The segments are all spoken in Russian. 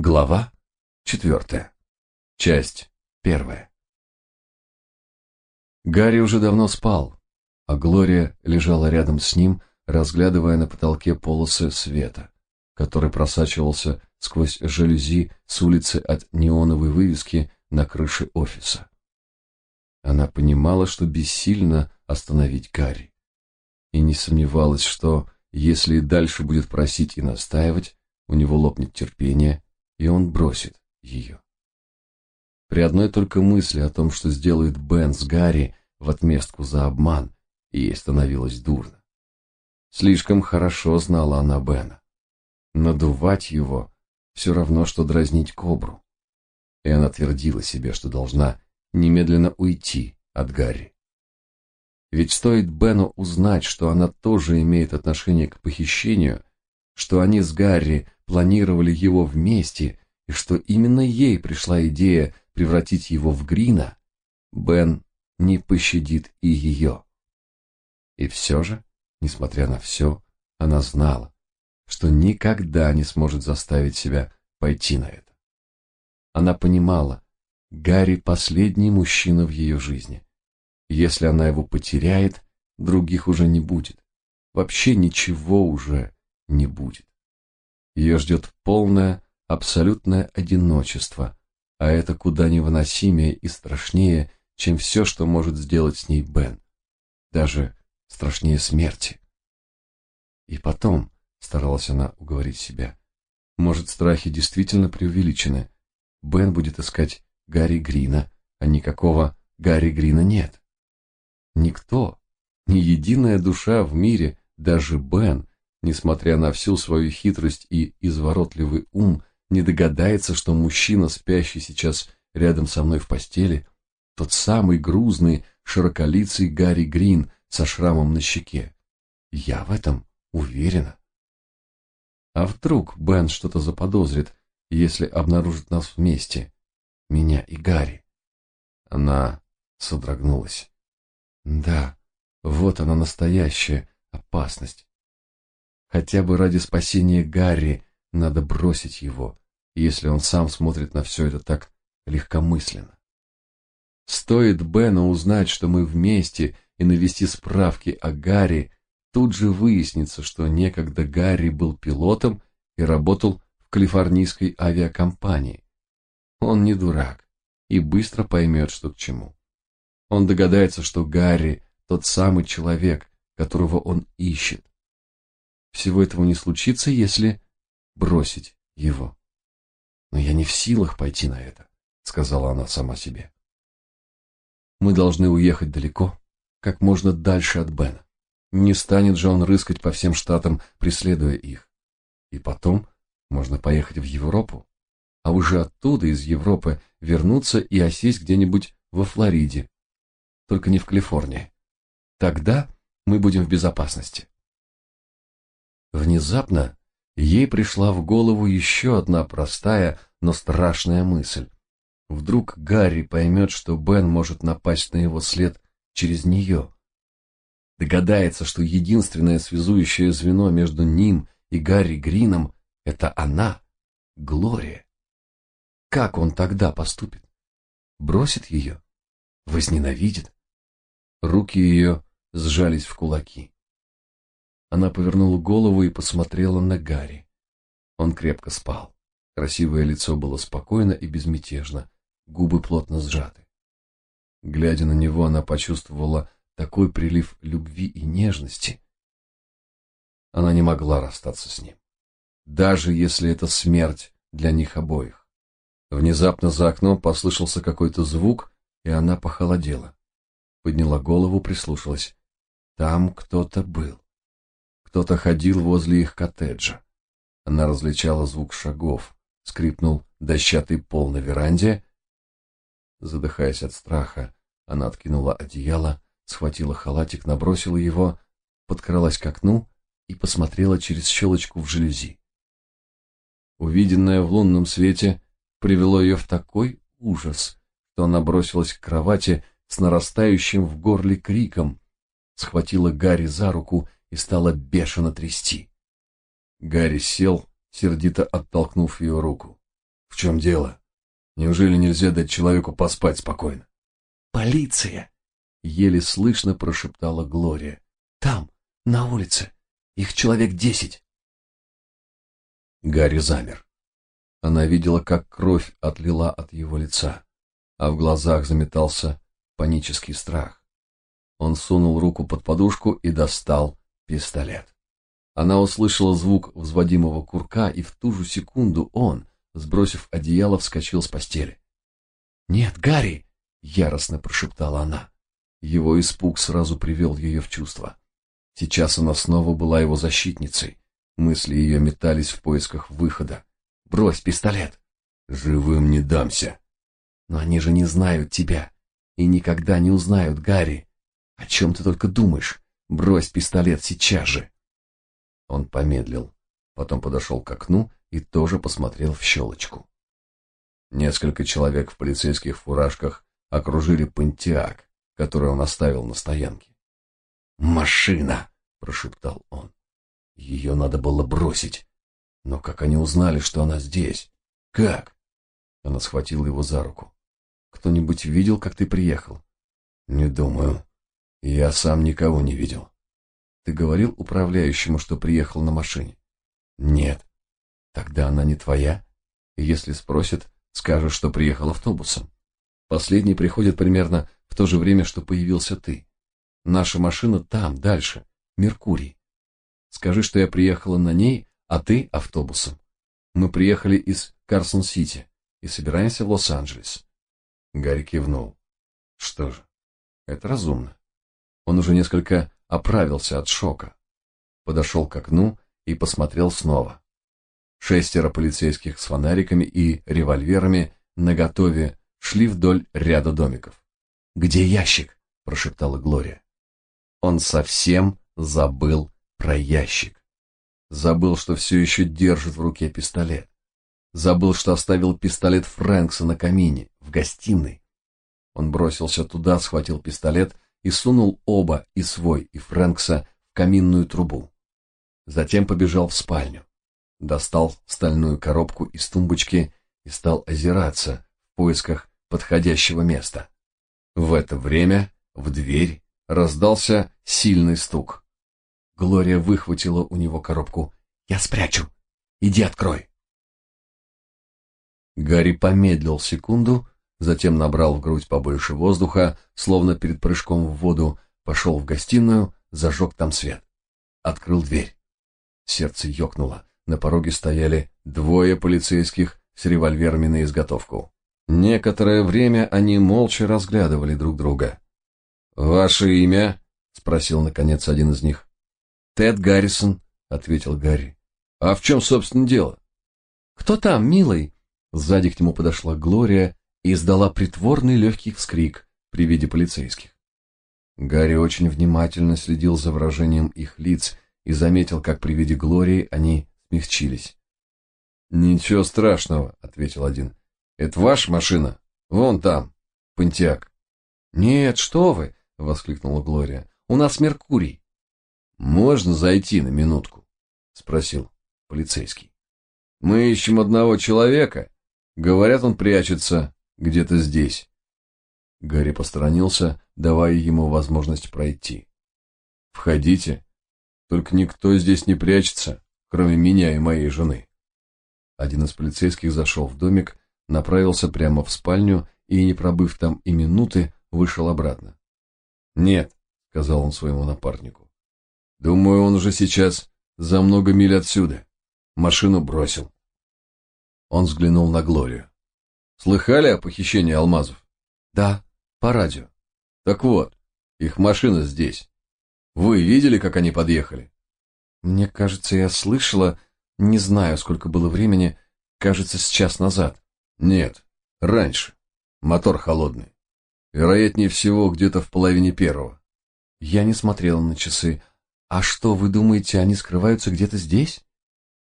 Глава четвертая. Часть первая. Гарри уже давно спал, а Глория лежала рядом с ним, разглядывая на потолке полосы света, который просачивался сквозь жалюзи с улицы от неоновой вывески на крыше офиса. Она понимала, что бессильно остановить Гарри, и не сомневалась, что, если и дальше будет просить и настаивать, у него лопнет терпение, и он бросит ее. При одной только мысли о том, что сделает Бен с Гарри в отместку за обман, ей становилось дурно. Слишком хорошо знала она Бена. Надувать его все равно, что дразнить кобру. И она твердила себе, что должна немедленно уйти от Гарри. Ведь стоит Бену узнать, что она тоже имеет отношение к похищению, что они с Гарри планировали его вместе и что именно ей пришла идея превратить его в Грина, Бен не пощадит и ее. И все же, несмотря на все, она знала, что никогда не сможет заставить себя пойти на это. Она понимала, Гарри последний мужчина в ее жизни. Если она его потеряет, других уже не будет. Вообще ничего уже не будет. Ее ждет полное, абсолютное одиночество, а это куда невыносимее и страшнее, чем все, что может сделать с ней Бен. Даже страшнее смерти. И потом, старалась она уговорить себя, может, страхи действительно преувеличены. Бен будет искать Гарри Грина, а никакого Гарри Грина нет. Никто, ни единая душа в мире, даже Бен, несмотря на всю свою хитрость и изворотливый ум, не догадается, что мужчина, спящий сейчас рядом со мной в постели, тот самый грузный, широколицый Гарри Грин со шрамом на щеке. Я в этом уверена. А вдруг Бен что-то заподозрит, если обнаружит нас вместе, меня и Гарри? Она содрогнулась. Да, вот она настоящая опасность. Хотя бы ради спасения Гарри надо бросить его, если он сам смотрит на все это так легкомысленно. Стоит Бену узнать, что мы вместе, и навести справки о Гарри, тут же выяснится, что некогда Гарри был пилотом и работал в калифорнийской авиакомпании. Он не дурак и быстро поймет, что к чему. Он догадается, что Гарри тот самый человек, которого он ищет, всего этого не случится, если бросить его. Но я не в силах пойти на это, сказала она сама себе. Мы должны уехать далеко, как можно дальше от Бена. Не станет же он рыскать по всем штатам, преследуя их. И потом можно поехать в Европу, а уже оттуда, из Европы, вернуться и осесть где-нибудь во Флориде, только не в Калифорнии. Тогда мы будем в безопасности. Внезапно ей пришла в голову еще одна простая, но страшная мысль. Вдруг Гарри поймет, что Бен может напасть на его след через нее. Догадается, что единственное связующее звено между ним и Гарри Грином — это она, Глория. Как он тогда поступит? Бросит ее? Возненавидит? Руки ее сжались в кулаки. Она повернула голову и посмотрела на Гарри. Он крепко спал. Красивое лицо было спокойно и безмятежно, губы плотно сжаты. Глядя на него, она почувствовала такой прилив любви и нежности. Она не могла расстаться с ним, даже если это смерть для них обоих. Внезапно за окном послышался какой-то звук, и она похолодела. Подняла голову, прислушалась. Там кто-то был. Кто-то ходил возле их коттеджа. Она различала звук шагов. Скрипнул дощатый пол на веранде. Задыхаясь от страха, она откинула одеяло, схватила халатик, набросила его, подкралась к окну и посмотрела через щелочку в жалюзи. Увиденное в лунном свете привело ее в такой ужас, что она бросилась к кровати с нарастающим в горле криком, схватила Гарри за руку и стала бешено трясти. Гарри сел, сердито оттолкнув ее руку. В чем дело? Неужели нельзя дать человеку поспать спокойно? Полиция! Еле слышно прошептала Глория. Там, на улице. Их человек десять. Гарри замер. Она видела, как кровь отлила от его лица, а в глазах заметался панический страх. Он сунул руку под подушку и достал пистолет. Она услышала звук взводимого курка, и в ту же секунду он, сбросив одеяло, вскочил с постели. «Нет, Гарри!» — яростно прошептала она. Его испуг сразу привел ее в чувство. Сейчас она снова была его защитницей. Мысли ее метались в поисках выхода. «Брось пистолет!» «Живым не дамся!» «Но они же не знают тебя и никогда не узнают, Гарри. О чем ты только думаешь? Брось пистолет сейчас же!» Он помедлил, потом подошел к окну и тоже посмотрел в щелочку. Несколько человек в полицейских фуражках окружили Пантиак, который он оставил на стоянке. «Машина!» — прошептал он. «Ее надо было бросить. Но как они узнали, что она здесь? Как?» Она схватила его за руку. «Кто-нибудь видел, как ты приехал?» «Не думаю. Я сам никого не видел». «Ты говорил управляющему, что приехал на машине?» «Нет». «Тогда она не твоя? Если спросят, скажешь, что приехал автобусом. Последний приходит примерно в то же время, что появился ты. Наша машина там, дальше, Меркурий. Скажи, что я приехала на ней, а ты автобусом. Мы приехали из Карсон-Сити и собираемся в Лос-Анджелес. Гарри кивнул. Что же, это разумно. Он уже несколько оправился от шока. Подошел к окну и посмотрел снова. Шестеро полицейских с фонариками и револьверами наготове шли вдоль ряда домиков. «Где ящик?» – прошептала Глория. Он совсем забыл про ящик. Забыл, что все еще держит в руке пистолет. Забыл, что оставил пистолет Фрэнкса на камине, в гостиной. Он бросился туда, схватил пистолет и сунул оба, и свой, и Фрэнкса, в каминную трубу. Затем побежал в спальню. Достал стальную коробку из тумбочки и стал озираться в поисках подходящего места. В это время в дверь Раздался сильный стук. Глория выхватила у него коробку. «Я спрячу. Иди открой». Гарри помедлил секунду, затем набрал в грудь побольше воздуха, словно перед прыжком в воду, пошел в гостиную, зажег там свет. Открыл дверь. Сердце ёкнуло. На пороге стояли двое полицейских с револьверами на изготовку. Некоторое время они молча разглядывали друг друга. «Ваше имя?» — спросил, наконец, один из них. «Тед Гаррисон», — ответил Гарри. «А в чем, собственно, дело?» «Кто там, милый?» Сзади к нему подошла Глория издала притворный легкий вскрик при виде полицейских. Гарри очень внимательно следил за выражением их лиц и заметил, как при виде Глории они смягчились. «Ничего страшного», — ответил один. «Это ваша машина? Вон там, Пантиак». «Нет, что вы!» — воскликнула Глория. «У нас Меркурий». «Можно зайти на минутку?» — спросил полицейский. «Мы ищем одного человека. Говорят, он прячется где-то здесь». Гарри посторонился, давая ему возможность пройти. «Входите. Только никто здесь не прячется, кроме меня и моей жены». Один из полицейских зашел в домик, направился прямо в спальню и, не пробыв там и минуты, вышел обратно. «Нет», — сказал он своему напарнику. «Думаю, он уже сейчас за много миль отсюда. Машину бросил». Он взглянул на Глорию. «Слыхали о похищении алмазов?» «Да, по радио». «Так вот, их машина здесь. Вы видели, как они подъехали?» «Мне кажется, я слышала, не знаю, сколько было времени, кажется, с час назад». «Нет, раньше. Мотор холодный. Вероятнее всего, где-то в половине первого. Я не смотрела на часы. А что, вы думаете, они скрываются где-то здесь?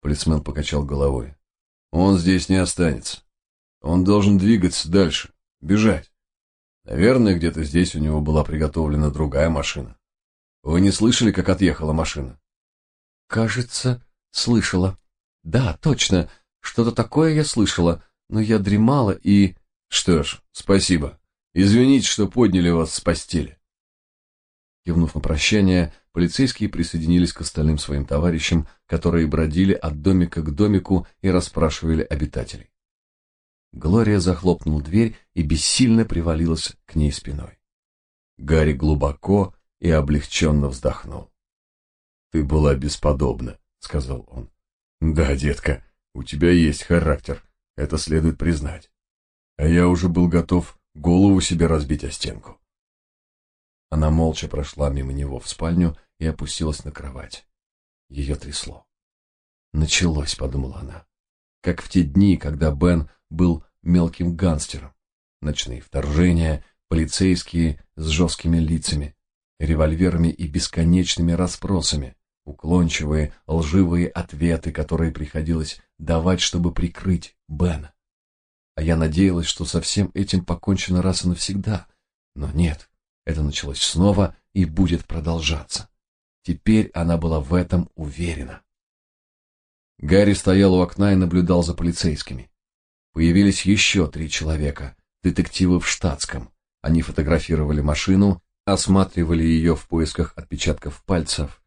Полицмен покачал головой. Он здесь не останется. Он должен двигаться дальше, бежать. Наверное, где-то здесь у него была приготовлена другая машина. Вы не слышали, как отъехала машина? Кажется, слышала. Да, точно, что-то такое я слышала, но я дремала и... Что ж, спасибо. Извините, что подняли вас с постели. Кивнув на прощание, полицейские присоединились к остальным своим товарищам, которые бродили от домика к домику и расспрашивали обитателей. Глория захлопнула дверь и бессильно привалилась к ней спиной. Гарри глубоко и облегченно вздохнул. «Ты была бесподобна», — сказал он. «Да, детка, у тебя есть характер, это следует признать. А я уже был готов голову себе разбить о стенку». Она молча прошла мимо него в спальню и опустилась на кровать. Ее трясло. «Началось», — подумала она, — «как в те дни, когда Бен был мелким гангстером. Ночные вторжения, полицейские с жесткими лицами, револьверами и бесконечными расспросами, уклончивые, лживые ответы, которые приходилось давать, чтобы прикрыть Бена. А я надеялась, что со всем этим покончено раз и навсегда. Но нет, это началось снова и будет продолжаться. Теперь она была в этом уверена. Гарри стоял у окна и наблюдал за полицейскими. Появились еще три человека, детективы в штатском. Они фотографировали машину, осматривали ее в поисках отпечатков пальцев,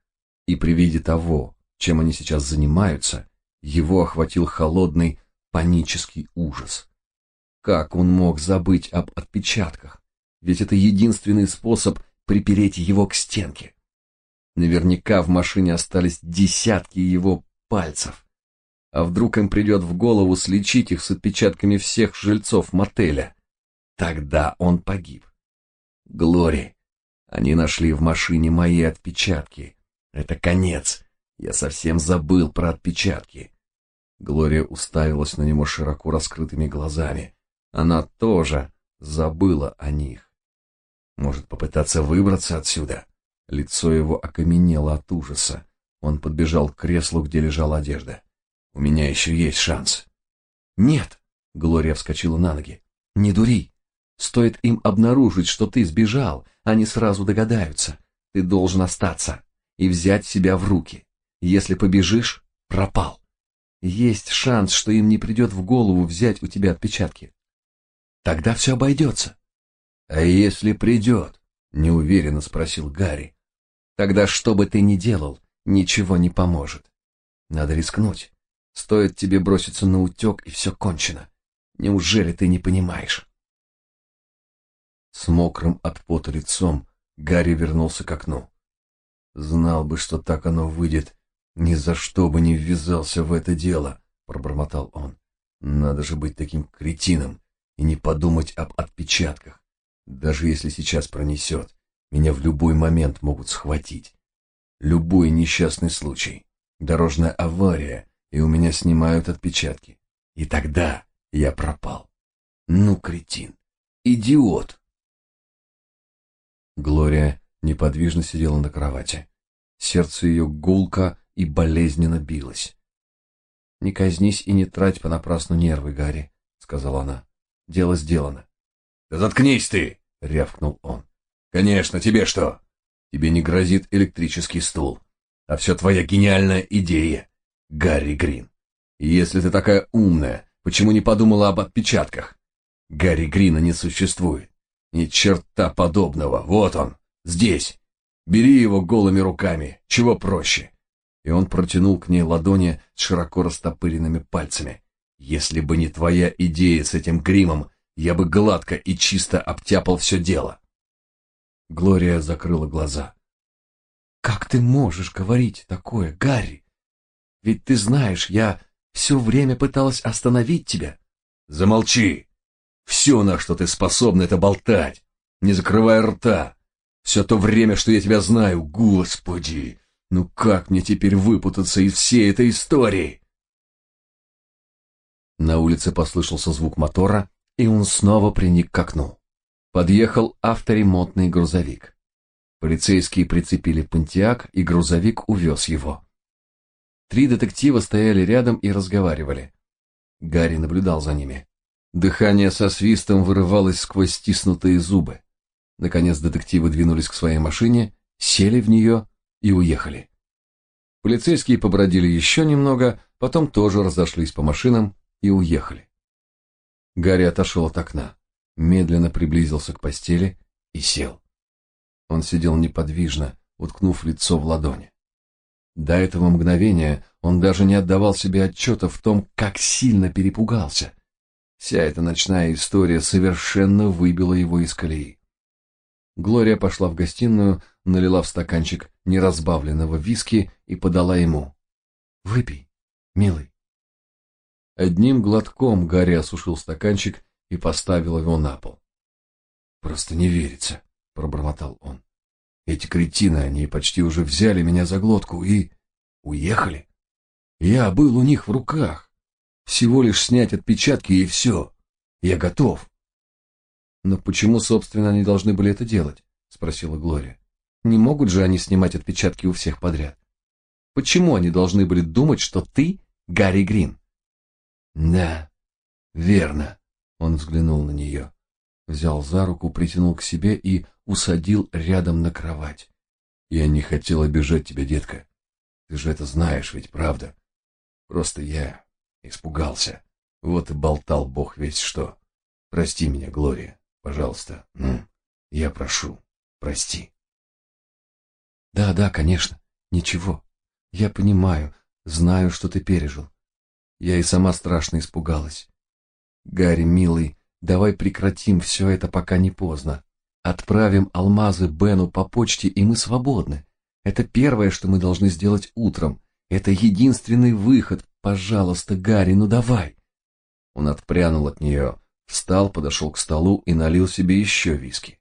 и при виде того, чем они сейчас занимаются, его охватил холодный панический ужас. Как он мог забыть об отпечатках? Ведь это единственный способ припереть его к стенке. Наверняка в машине остались десятки его пальцев. А вдруг им придет в голову сличить их с отпечатками всех жильцов мотеля? Тогда он погиб. Глори, они нашли в машине мои отпечатки. Это конец. Я совсем забыл про отпечатки. Глория уставилась на него широко раскрытыми глазами. Она тоже забыла о них. Может попытаться выбраться отсюда? Лицо его окаменело от ужаса. Он подбежал к креслу, где лежала одежда. У меня еще есть шанс. Нет, Глория вскочила на ноги. Не дури. Стоит им обнаружить, что ты сбежал, они сразу догадаются. Ты должен остаться и взять себя в руки. Если побежишь, пропал. Есть шанс, что им не придет в голову взять у тебя отпечатки. Тогда все обойдется. А если придет? Неуверенно спросил Гарри. Тогда что бы ты ни делал, ничего не поможет. Надо рискнуть. Стоит тебе броситься на утек, и все кончено. Неужели ты не понимаешь? С мокрым от пота лицом Гарри вернулся к окну. Знал бы, что так оно выйдет, ни за что бы не ввязался в это дело, пробормотал он. Надо же быть таким кретином и не подумать об отпечатках. Даже если сейчас пронесет, меня в любой момент могут схватить. Любой несчастный случай, дорожная авария и у меня снимают отпечатки. И тогда я пропал. Ну, кретин, идиот. Глория неподвижно сидела на кровати. Сердце ее гулко и болезненно билось. «Не казнись и не трать понапрасну нервы, Гарри», — сказала она. «Дело сделано». «Да заткнись ты!» — рявкнул он. «Конечно, тебе что? Тебе не грозит электрический стул, а все твоя гениальная идея. Гарри Грин. Если ты такая умная, почему не подумала об отпечатках? Гарри Грина не существует. Ни черта подобного. Вот он, здесь. Бери его голыми руками. Чего проще? И он протянул к ней ладони с широко растопыренными пальцами. Если бы не твоя идея с этим гримом, я бы гладко и чисто обтяпал все дело. Глория закрыла глаза. Как ты можешь говорить такое, Гарри? Ведь ты знаешь, я все время пыталась остановить тебя. Замолчи. Все, на что ты способна, это болтать, не закрывая рта. Все то время, что я тебя знаю, господи, ну как мне теперь выпутаться из всей этой истории? На улице послышался звук мотора, и он снова приник к окну. Подъехал авторемонтный грузовик. Полицейские прицепили Пантиак, и грузовик увез его. Три детектива стояли рядом и разговаривали. Гарри наблюдал за ними. Дыхание со свистом вырывалось сквозь стиснутые зубы. Наконец детективы двинулись к своей машине, сели в нее и уехали. Полицейские побродили еще немного, потом тоже разошлись по машинам и уехали. Гарри отошел от окна, медленно приблизился к постели и сел. Он сидел неподвижно, уткнув лицо в ладони. До этого мгновения он даже не отдавал себе отчета в том, как сильно перепугался. Вся эта ночная история совершенно выбила его из колеи. Глория пошла в гостиную, налила в стаканчик неразбавленного виски и подала ему. «Выпей, милый». Одним глотком Гарри осушил стаканчик и поставил его на пол. «Просто не верится», — пробормотал он. «Эти кретины, они почти уже взяли меня за глотку и... уехали. Я был у них в руках. Всего лишь снять отпечатки и все. Я готов». «Но почему, собственно, они должны были это делать?» — спросила Глория. «Не могут же они снимать отпечатки у всех подряд? Почему они должны были думать, что ты Гарри Грин?» «Да, верно», — он взглянул на нее, взял за руку, притянул к себе и усадил рядом на кровать. «Я не хотел обижать тебя, детка. Ты же это знаешь, ведь правда? Просто я испугался. Вот и болтал бог весь что. Прости меня, Глория». Пожалуйста, ну, я прошу, прости. Да, да, конечно, ничего. Я понимаю, знаю, что ты пережил. Я и сама страшно испугалась. Гарри, милый, давай прекратим все это, пока не поздно. Отправим алмазы Бену по почте, и мы свободны. Это первое, что мы должны сделать утром. Это единственный выход. Пожалуйста, Гарри, ну давай. Он отпрянул от нее, Встал, подошел к столу и налил себе еще виски.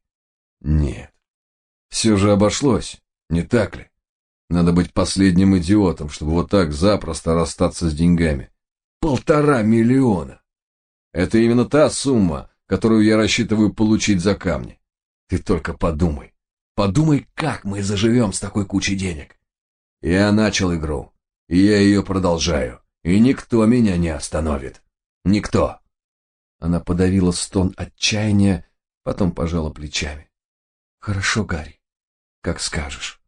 Нет. Все же обошлось, не так ли? Надо быть последним идиотом, чтобы вот так запросто расстаться с деньгами. Полтора миллиона! Это именно та сумма, которую я рассчитываю получить за камни. Ты только подумай. Подумай, как мы заживем с такой кучей денег. Я начал игру, и я ее продолжаю, и никто меня не остановит. Никто. Она подавила стон отчаяния, потом пожала плечами. Хорошо, Гарри, как скажешь.